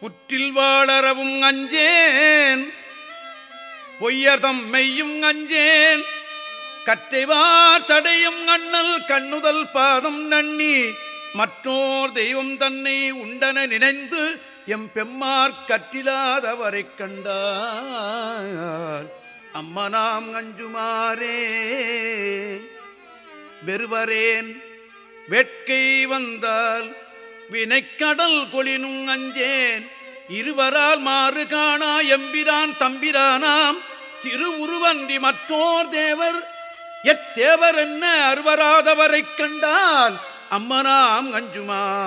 புற்றில் வாழறவும் அஞ்சேன். பொய்யர்தம் மெய்யும் அஞ்சேன். கற்றைவார் தடையும் அண்ணல் கண்ணுதல் பாதம் நன்னி. மற்றோர் தெய்வம் தன்னை உண்டன நினைந்து எம் பெம்மார் கற்றிலாதவரை கண்டார். அம்மனாம் அஞ்சுமாறே. வெறுவரேன் வேட்கை வந்தால் வினைக்கடல் கொளினும் அஞ்சேன். இருவரால் மாறு காணா எம்பிரான் தம்பிரானாம். திருவுருவன்றி மற்றோர் தேவர் எத்தேவர் என்ன அருவராதவரைக் கண்டால் அம்மனாம் அஞ்சுமாரே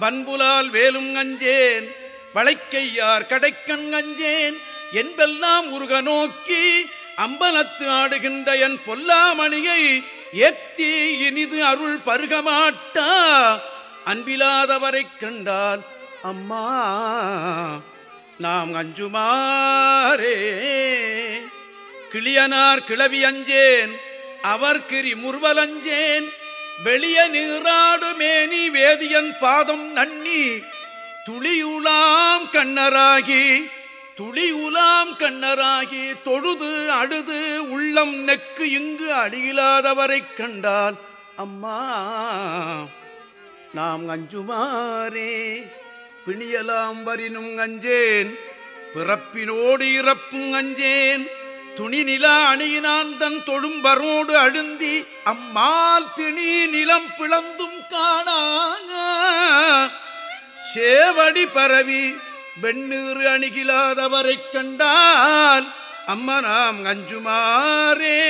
வன்புலால் வேலும் அஞ்சேன் வளைக்கையார் கடைக்கண் அஞ்சேன். என்பெல்லாம் உருக நோக்கி அம்பலத்து ஆடுகின்ற என் பொல்லாமணியை ஏத்தி இனிது அருள் பருகமாட்டா. அன்பிலாதவரைக் கண்டால் அம்மா நாம் அஞ்சுமாறே. கிளியனார் கிளவி அஞ்சேன் அவர் கிரி முர்வலஞ்சேன் வெளிய நீராடு மேனி வேதியன் பாதம் நன்னி துளியுளாம் கண்ணராகி துளி உலாம் கண்ணராகி தொழுது அழுது உள்ளம் நெக்கு இங்கு அழியிலாதவரைக் கண்டால் அம்மா நாம் அஞ்சுமாறே. பிணியலாம் வரினும் அஞ்சேன் பிறப்பினோடு இறப்பும் அஞ்சேன். துணி நிலா அணியினான் தன் தொழும்பரோடு அழுந்தி அம்மால் திணி நிலம் பிளந்தும் காணாங்க. சேவடி பரவி வெண்ணீறு அணுகிலாதவரை கண்டால் அம்மா நாம் அஞ்சுமாறே.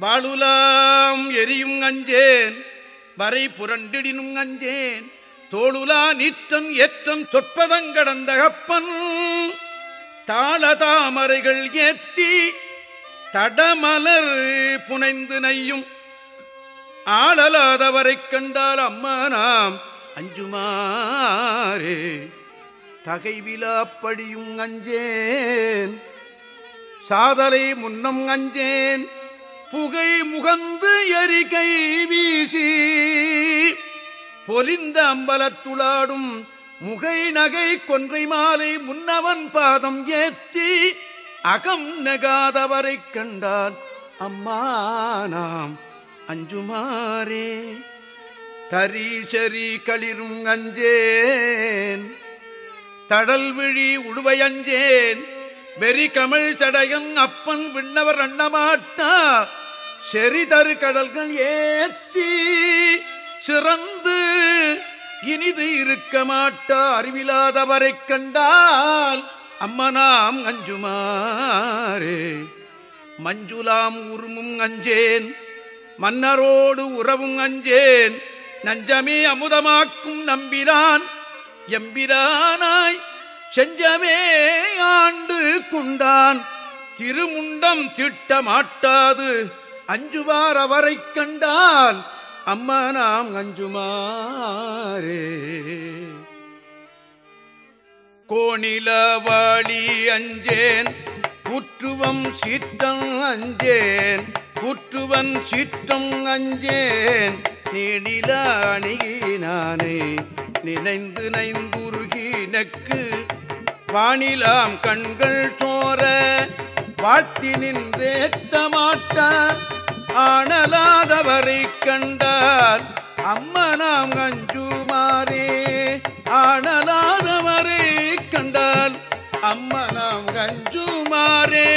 வாழுலாம் எரியும் அஞ்சேன் வரை புரண்டிடினும் அஞ்சேன். தோளுலா நீற்றன் ஏற்றம் தொற்பதங்கடந்த கப்பன் தாள ஏத்தி தடமலர் புனைந்து நையும். ஆளலாதவரை கண்டால் அம்மா நாம் அஞ்சுமா தகைவிலாப்படியும் அஞ்சேன். சாதலை முன்னம் அஞ்சேன். புகை முகந்து எரிகை வீசி. பொலிந்த அம்பலத்துளாடும் முகை நகை கொன்றை மாலை முன்னவன் பாதம் ஏத்தி. அகம் நெகாதவரை கண்டான் அம்மா நாம் அஞ்சுமாறே. தரீசரி களிரும் அஞ்சேன். தடல் விழி உடுவை வெறி கமிழ் சடையன் அப்பன் விண்ணவர் அண்ணமாட்டா. செறிதரு கடல்கள் ஏத்தி சிறந்து இனிது இருக்க மாட்டா. அறிவிலாதவரை கண்டால் அம்மனாம் அஞ்சுமாரே மஞ்சுலாம் உருமும் அஞ்சேன். மன்னரோடு உறவும் அஞ்சேன். நஞ்சமே அமுதமாக்கும் நம்பினான். எம்பிரானாய் செஞ்சமே ஆண்டு குண்டான். திருமுண்டம் திட்டமாட்டாது. அஞ்சுவார் அவரை கண்டால் அம்மா நாம் அஞ்சுமாரே கோணிலவாளி அஞ்சேன் குற்றுவம் சீற்றம் அஞ்சேன் குற்றுவன் சீற்றம் அஞ்சேன். நீடில அணுகினானே நினைந்து நைந்துருகி நக்கு. வானிலாம் கண்கள் சோர வாழ்த்தி நின்றேத்த மாட்டா ஆனலாதவரை கண்டால் அம்மனாம் கஞ்சுமாரே ஆனலாதவரை கண்டால் அம்மனாம் கஞ்சுமாரே